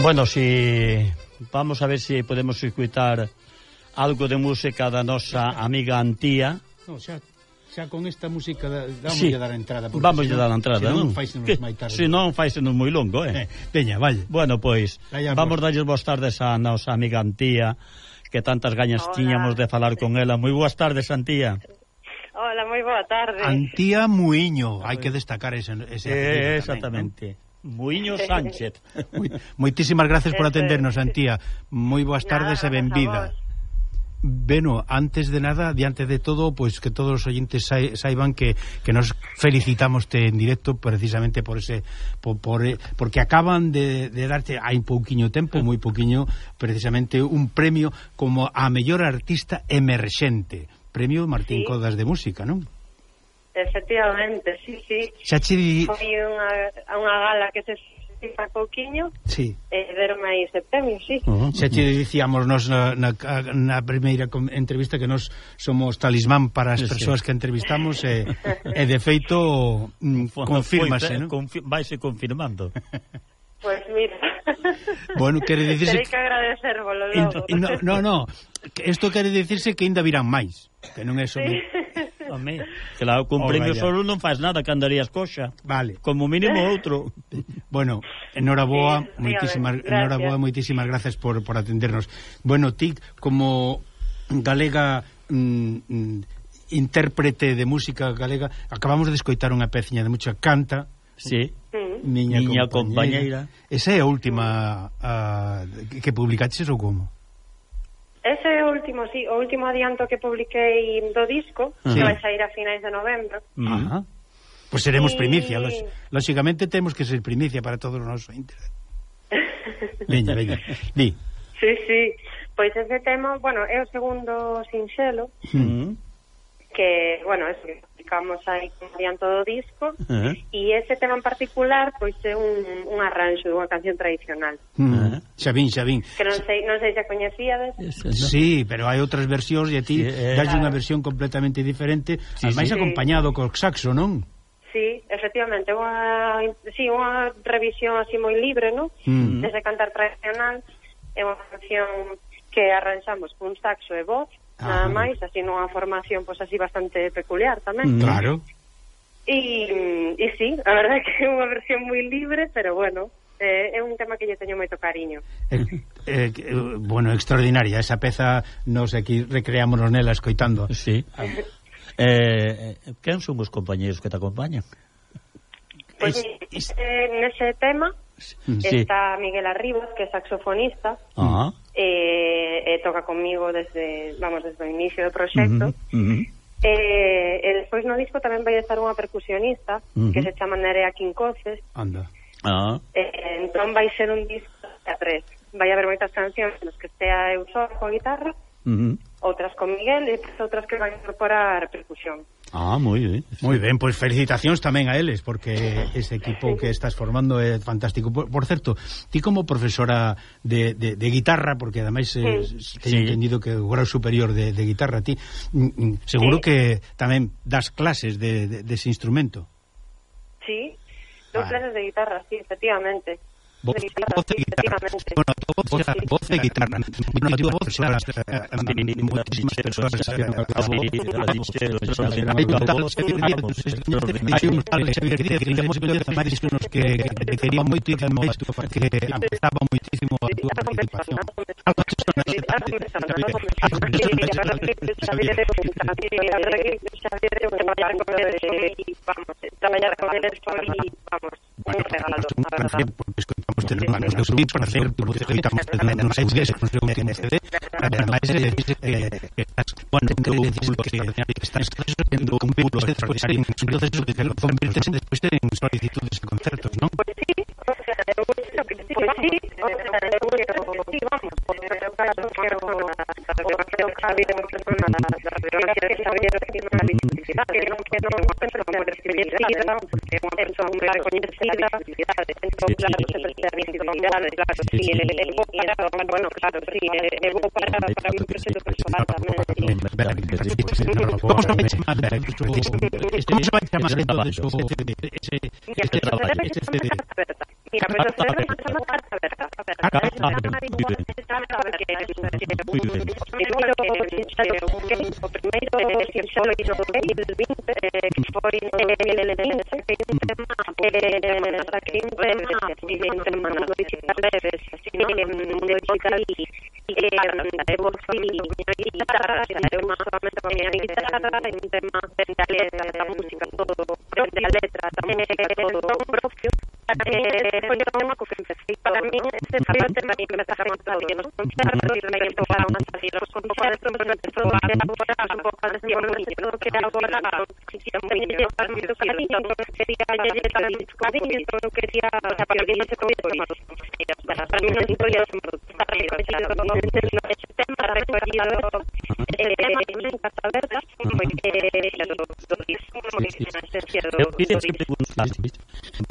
Bueno, si vamos a ver se si podemos escutar algo de música da nosa amiga Antía. No, xa, xa con esta música damos sí. a dar a entrada. Vamos a dar a entrada, senón, non? Faisenos máis tarde. Se non, faisenos moi longo, eh? eh veña, vale. Bueno, pois, Dallamos. vamos darlle boas tardes a nosa amiga Antía, que tantas gañas Hola. tiñamos de falar con ela. Moi boas tardes, Antía. Hola, moi boa tarde. Antía Muiño, hai que destacar ese, ese eh, Exactamente. Tamén, ¿no? Muiño Sánchez. Moi, moitísimas gracias por atendernos, Antía. Moi boas tardes Nada, e benvida. Bueno, antes de nada, diante de todo, pois que todos os oyentes sai, saiban que, que nos felicitamos te en directo precisamente por ese por, por porque acaban de, de darte hai pouquiño tempo, moi pouquiño, precisamente un premio como a mellor artista emerxente, premio Martín sí. Codas de música, non? Efectivamente, sí, sí. Xa chi... Foi unha, unha gala que se participa pouquiño sí. e eh, deron aí ese premio, sí. Uh -huh. Xa te dicíamos nos na, na, na primeira entrevista que nos somos talismán para as sí, persoas sí. que entrevistamos e, e de feito mm, confírmase, non? Confi vaise confirmando. Pois pues mira. Bueno, quere dicirse... Terei que agradecervolo logo. No, no, no. Isto quere dicirse que ainda virán máis, que non é só Sí. Home, claro, con oh, premio solo non faz nada, que andarías coxa. Vale. Como mínimo outro. bueno, enhoraboa, sí, moitísimas, enhoraboa, moitísimas gracias por, por atendernos. Bueno, ti, como galega... Mm, mm, intérprete de música galega acabamos de escoitar unha peciña de mucha canta sí. miña, miña compañeira. compañeira esa é a última a, que publicaches ou como? Ese é o último, sí, o último adianto que publiquei do disco, sí. que vai sair a finais de novembro. Uh. Pois pues seremos sí. primicia, los, temos que ser primicia para todos os nosos internet. veña, veña, di. Sí, sí, pois ese tema, bueno, é o segundo sinxelo, uh -huh que, bueno, eso que publicamos aí con adianto do disco, uh -huh. e ese tema en particular, pois é un, un arranxo dunha canción tradicional. Uh -huh. Xa vin, xa vin. Que non sei, non sei se a coñecíades. Sí, pero hai outras versións e a ti sí, eh, dás claro. unha versión completamente diferente, sí, ademais sí, acompañado sí. co saxo, non? Sí, efectivamente, unha, sí, unha revisión así moi libre, non? Mm. Uh -huh. Cantar tradicional, é unha canción que arranxamos cun saxo e voz, Ah, nada máis, así nunha formación pois así bastante peculiar tamén. Mm. Claro. E, e sí, a verdade é que é unha versión moi libre, pero bueno, eh, é un tema que lle teño moito cariño. Eh, eh, eh, bueno, extraordinaria, esa peza nos aquí recreámonos nela escoitando. Sí. Ah. Eh, eh quen son os compañeiros que te acompañan? Pois pues, es, eh, es... Eh, nese tema sí. está Miguel Arribas, que é saxofonista. Ah. Eh toca comigo desde, vamos, desde o inicio do proxecto. Uh -huh, uh -huh. Eh, e despois no disco tamén vai estar unha percusionista uh -huh. que se chama Nerea Quincoces. Anda. Ah. Eh, entón vai ser un disco a tres. Vai haber moitas cancións nos que estea eu só coa guitarra, uh -huh. outras con Miguel e outras que vai incorporar percusión. Ah, moi ben. Moi ben, pois felicitacións tamén a eles porque ese equipo que estás formando é fantástico. Por, por certo, ti como profesora de, de, de guitarra, porque ademais eh, sí. teño sí. entendido que o grau superior de, de guitarra ti, mm, mm, seguro sí. que tamén das clases de, de, dese instrumento. Sí, dou ah. clases de guitarra, sí, efectivamente voz, voz de guitarra. Bueno, voz, voz de guitarra. Bueno, tu voz, claro, muchísimas personas hay un tal hai un tal Xavier Díaz que llamou Xavier Díaz máis que nos que que quería moito e que máis que apetaba moitísimo a túa participación. Algo que son Xavier Xavier Xavier vamos, traballar con eles e vamos solicitudes de concertos, ¿no? Pues sí, o sea, pues sí, o sea, vamos, ha muchas personas, las violencias ha habido una visibilidad, yo no quiero una persona como discriminada, porque una persona muy reconocida, entonces claro, se está visibilidad, claro, sí, el ego para, bueno, claro, sí, el ego para, para mí personal también. ¿Cómo se va a llamar entonces ese, este trabajo? Mira, pero se debe pensar a ver, a ver, a ver, a ver, a ver, primeiro o primeiro que xa lo hizo en 2020 que foi no 2020 que un tema que un tema no digitales así no digital e andare por guitarra andare una solamente con la guitarra un tema de la letra da música todo de la letra da música todo propio eh, foi o mesmo que. Para me me de a hacer un que Eu queria te preguntar,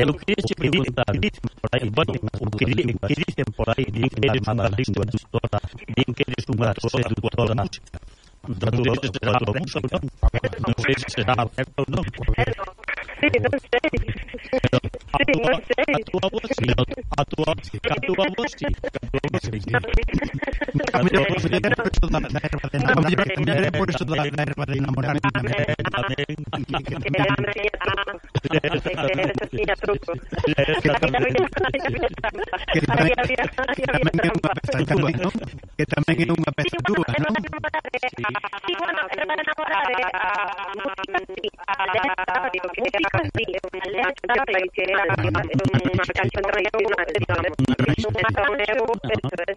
eu queria te preguntar, o que dizem por aí, bueno, o que, o que dizem por aí, dizem que eres uma redutora, dizem que eres uma sedutora, da tua será o não, sei se será o não. Sí, no sé. Sí, no sé. A tua voz, a tua voz, a tua voz, a tua voz. que tamén é unha peza túa, non? Sí, bueno, pero me enamorare a música sí, a letra, digo, música sí, unha letra tradicional, unha canción tradicional, unha canción tradicional, unha canción tradicional,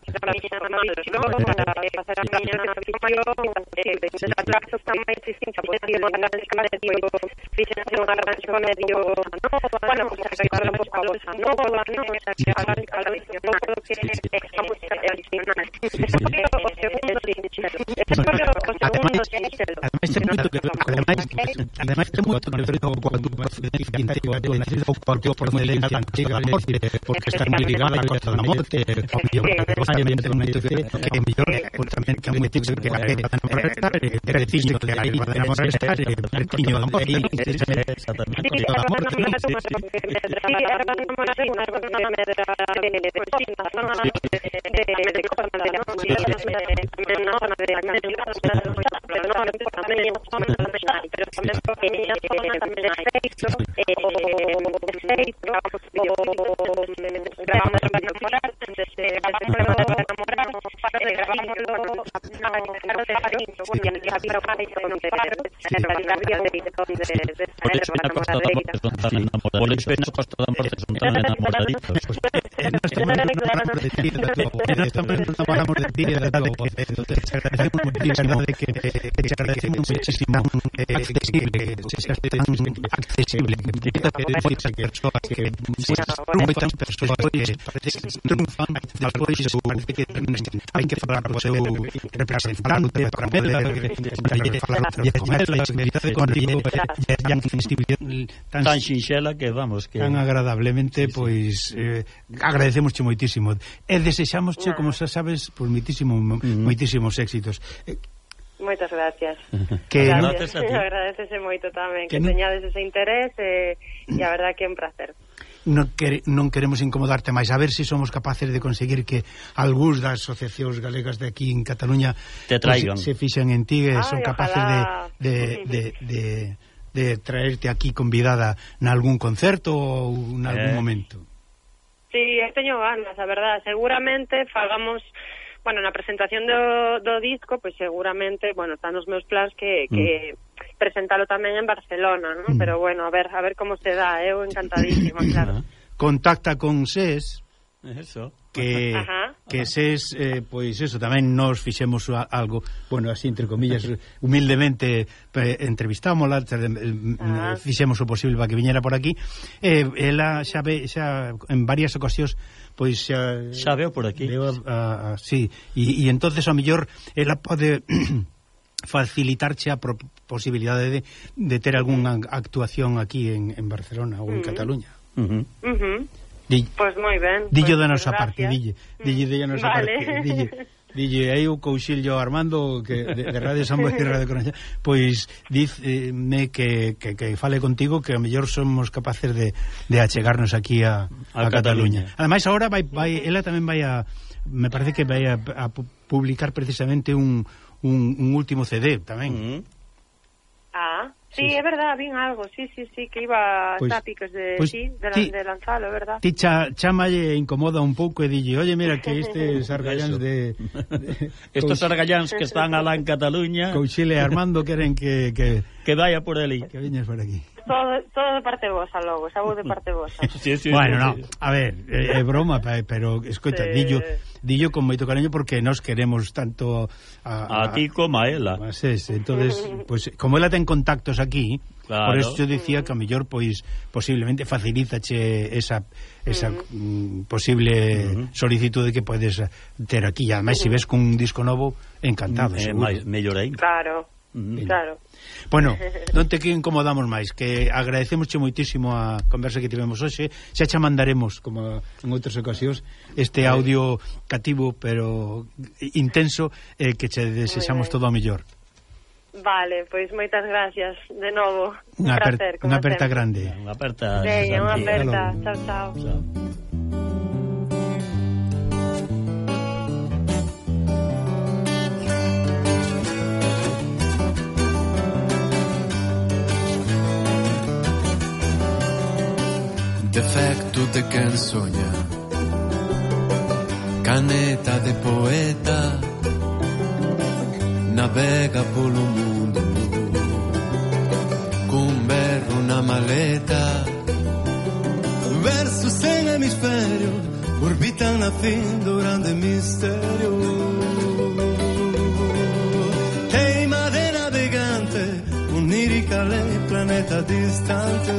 Además, porque está mediante una institución que envió que muy típico que la que el tío que ahí va a dar amor está, que el tío de amor, el tío de amor, que el de para para de que representarán tan sinxela que vamos que tan agradablemente pois eh, agradecemosche moitísimo. E desexamosche como xa sabes pois moitísimo moitísimos éxitos. Eh, Moitas gracias. Que gracias. agradecese moito tamén que, que teñades ese interés e, e a verdad que é un placer non, quere, non queremos incomodarte máis a ver se si somos capaces de conseguir que algúns das asociacións galegas de aquí en Cataluña te traigan se, se fixen en ti e son capaces ojalá. de, de, de, de, de traerte aquí convidada nalgún concerto ou nalgún eh. momento Sí, eh, teño ganas, a verdad. Seguramente fagamos bueno, na presentación do, do disco, pois pues seguramente, bueno, están os meus plans que, que mm presentalo tamén en Barcelona, ¿no? Mm. Pero bueno, a ver, a ver como se dá, ¿eh? eu encantadísima, claro. Contacta con SES. Eso que Ajá. que ses eh, pois eso tamén nos fixemos a, algo, bueno, así entre comillas, humildemente eh, entrevistámola, ter, eh, fixemos o posible para que viñera por aquí. Eh, ela xa ve, xa en varias ocasións pois xa xa veo por aquí. Veo a, a, a, sí, e entonces a mellor ela pode facilitarche a posibilidade de, de ter algunha actuación aquí en, en Barcelona ou en uh -huh. Cataluña. Uh -huh. Uh -huh. Di, pois pues moi ben. Dillo pues, pois da nosa parte, dille. Dille da nosa vale. parte, dille. Dille, aí o Couchillo Armando que de, de Radio San Boi e Radio Coruña, pois dizme eh, que, que, que fale contigo que a mellor somos capaces de, de achegarnos aquí a, a, a Cataluña. Cataluña. Ademais agora vai vai ela tamén vai a me parece que vai a, a publicar precisamente un un, un último CD tamén. Mm -hmm. Ah, sí, sí, é verdad, vin algo, sí, sí, sí, que iba pois, pues, a picos de, pues, sí, de, ti, de lanzalo, é verdad. Ti cha, chamalle incomoda un pouco e dille, oye, mira, que estes sargallans de... de Estos sargallans que están alá en Cataluña... Couchile Armando queren que... Que, que vaya por ali. Que viñas por aquí. Todo, todo de parte vosa logo, xa de parte vosa. sí, sí, bueno, sí, no, sí. a ver, é, é broma, pero escoita, sí. dillo, dillo con moito cariño porque nós queremos tanto a, a, a ti como a ela. Mas es, entonces, pues, como ela ten contactos aquí, claro. por eso yo decía que a mellor pois posiblemente facilítache esa esa mm. mm posible mm-hmm. uh -huh. que podes ter aquí, ademais uh -huh. se si mm-hmm. ves cun disco novo, encantado, eh, seguro. Máis, mellor aí. Claro. Mm. Claro. Bueno, non te que incomodamos máis, que agradecemosche moitísimo a conversa que tivemos hoxe. Xa xa mandaremos, como en outras ocasións, este audio cativo, pero intenso, eh, que che desexamos todo o mellor. Vale, pois moitas gracias de novo. Un unha placer, como Unha aperta sempre. grande. Unha aperta. Veña, unha aperta. Chao, chao. chao. Defecto de quen soña. Caneta de poeta. Navega polo mundo. Cun berro na maleta. Versos sen hemisferio Orbitan na fin do grande misterio. Teima de navegante Onírica lei planeta distante